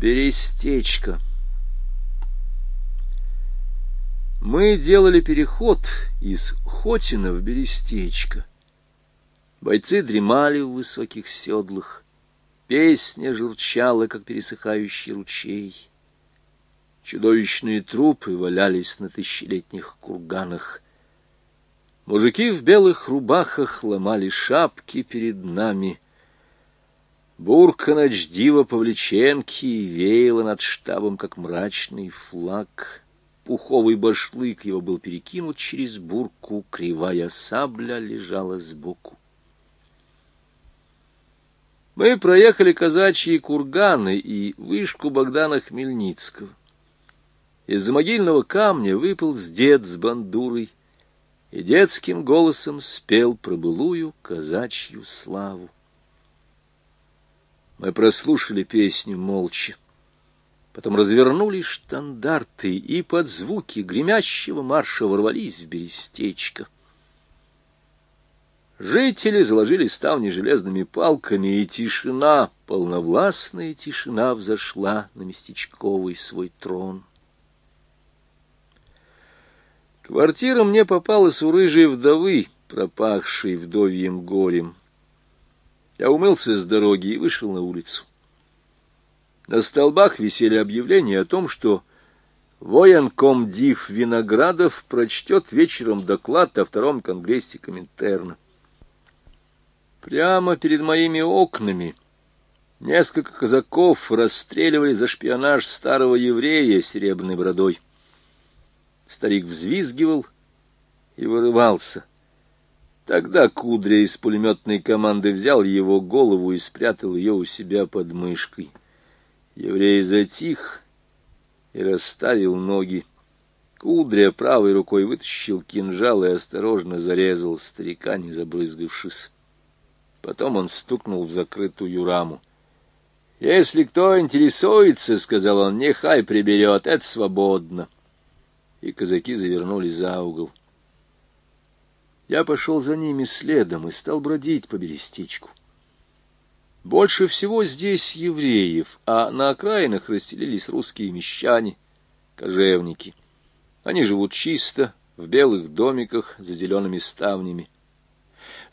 Берестечко. Мы делали переход из Хотина в Берестечко. Бойцы дремали в высоких седлах. Песня журчала, как пересыхающий ручей. Чудовищные трупы валялись на тысячелетних курганах. Мужики в белых рубахах ломали шапки перед нами — Бурка ночдива Павличенки веяла над штабом, как мрачный флаг. Пуховый башлык его был перекинут через бурку, кривая сабля лежала сбоку. Мы проехали казачьи курганы и вышку Богдана Хмельницкого. Из-за могильного камня выполз дед с бандурой и детским голосом спел про былую казачью славу. Мы прослушали песню молча. Потом развернули штандарты и под звуки гремящего марша ворвались в берестечко. Жители заложили ставни железными палками, и тишина, полновластная тишина, взошла на местечковый свой трон. Квартира мне попалась у рыжей вдовы, пропахшей вдовьем горем. Я умылся с дороги и вышел на улицу. На столбах висели объявления о том, что военкомдив Виноградов прочтет вечером доклад о втором конгрессе Коминтерна. Прямо перед моими окнами несколько казаков расстреливали за шпионаж старого еврея серебряной бородой. Старик взвизгивал и вырывался. Тогда Кудря из пулеметной команды взял его голову и спрятал ее у себя под мышкой. Еврей затих и расставил ноги. Кудря правой рукой вытащил кинжал и осторожно зарезал старика, не забрызгавшись. Потом он стукнул в закрытую раму. — Если кто интересуется, — сказал он, — нехай приберет, это свободно. И казаки завернули за угол. — я пошел за ними следом и стал бродить по берестечку. Больше всего здесь евреев, а на окраинах расселились русские мещане, кожевники. Они живут чисто, в белых домиках за зелеными ставнями.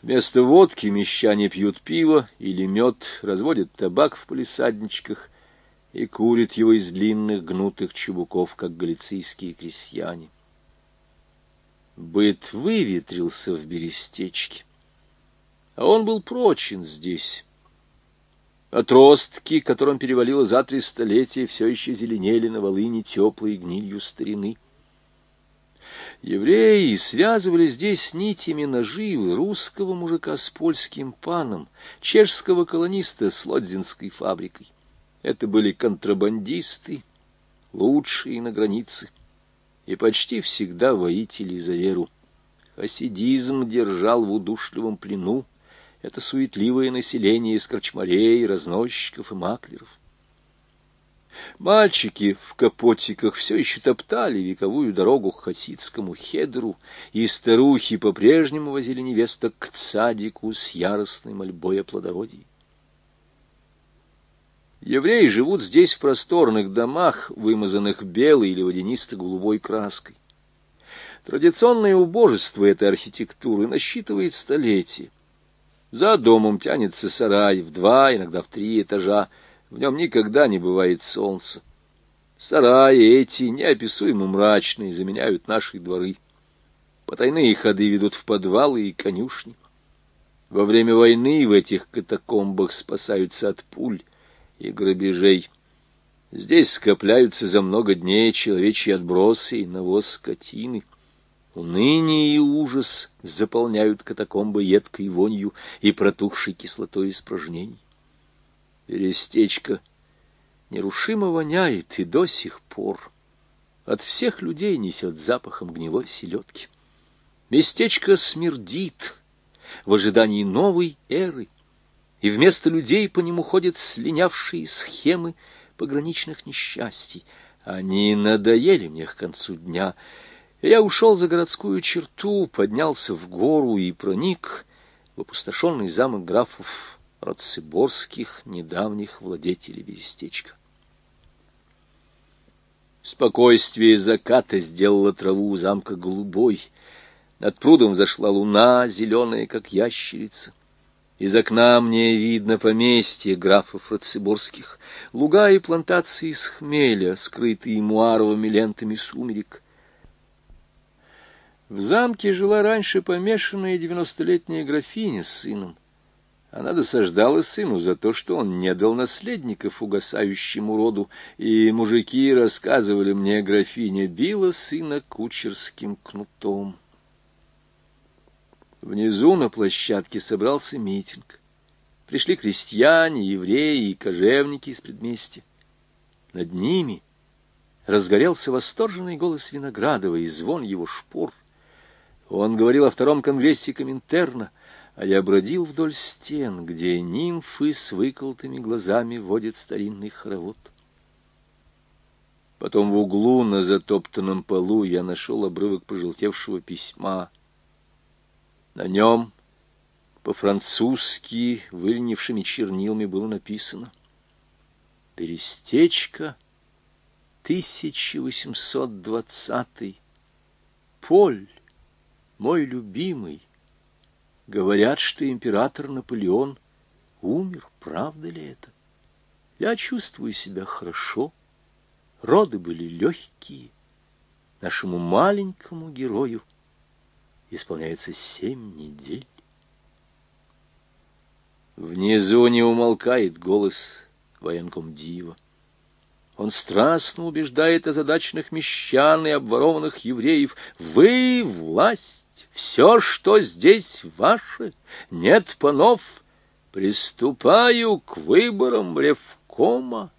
Вместо водки мещане пьют пиво или мед, разводят табак в палисадничках и курят его из длинных гнутых чубуков, как галицийские крестьяне. Быт выветрился в берестечке, а он был прочен здесь. Отростки, которым перевалило за три столетия, все еще зеленели на волыне теплой гнилью старины. Евреи связывали здесь нитями наживы русского мужика с польским паном, чешского колониста с лодзинской фабрикой. Это были контрабандисты, лучшие на границе и почти всегда воители за веру. Хасидизм держал в удушливом плену это суетливое население из корчмарей, разносчиков и маклеров. Мальчики в капотиках все еще топтали вековую дорогу к хасидскому хедру, и старухи по-прежнему возили невесток к цадику с яростной мольбой о плодородии. Евреи живут здесь в просторных домах, вымазанных белой или водянисто-голубой краской. Традиционное убожество этой архитектуры насчитывает столетия. За домом тянется сарай в два, иногда в три этажа. В нем никогда не бывает солнца. Сараи эти, неописуемо мрачные, заменяют наши дворы. Потайные ходы ведут в подвалы и конюшни. Во время войны в этих катакомбах спасаются от пуль, и грабежей. Здесь скопляются за много дней человечьи отбросы и навоз скотины. Уныние и ужас заполняют катакомбы едкой вонью и протухшей кислотой испражнений. Перестечка нерушимо воняет и до сих пор от всех людей несет запахом гнилой селедки. Местечко смердит в ожидании новой эры, и вместо людей по нему ходят слинявшие схемы пограничных несчастий. Они надоели мне к концу дня. Я ушел за городскую черту, поднялся в гору и проник в опустошенный замок графов Рациборских, недавних владетелей Берестечка. Спокойствие заката сделало траву у замка голубой. Над прудом зашла луна, зеленая, как ящерица. Из окна мне видно поместье графов Рациборских, луга и плантации с хмеля, скрытые муаровыми лентами сумерек. В замке жила раньше помешанная девяностолетняя графиня с сыном. Она досаждала сыну за то, что он не дал наследников угасающему роду, и мужики рассказывали мне, графиня била сына кучерским кнутом. Внизу на площадке собрался митинг. Пришли крестьяне, евреи и кожевники из предместья. Над ними разгорелся восторженный голос Виноградова и звон его шпор. Он говорил о втором конгрессе Коминтерна, а я бродил вдоль стен, где нимфы с выколотыми глазами водят старинный хоровод. Потом в углу на затоптанном полу я нашел обрывок пожелтевшего письма — на нем по-французски выленившими чернилами было написано «Перестечка 1820 Поль, мой любимый, говорят, что император Наполеон умер, правда ли это? Я чувствую себя хорошо, роды были легкие, нашему маленькому герою — исполняется семь недель. Внизу не умолкает голос военком Дива. Он страстно убеждает озадаченных мещан и обворованных евреев. Вы — власть, все, что здесь ваше, нет панов. Приступаю к выборам ревкома.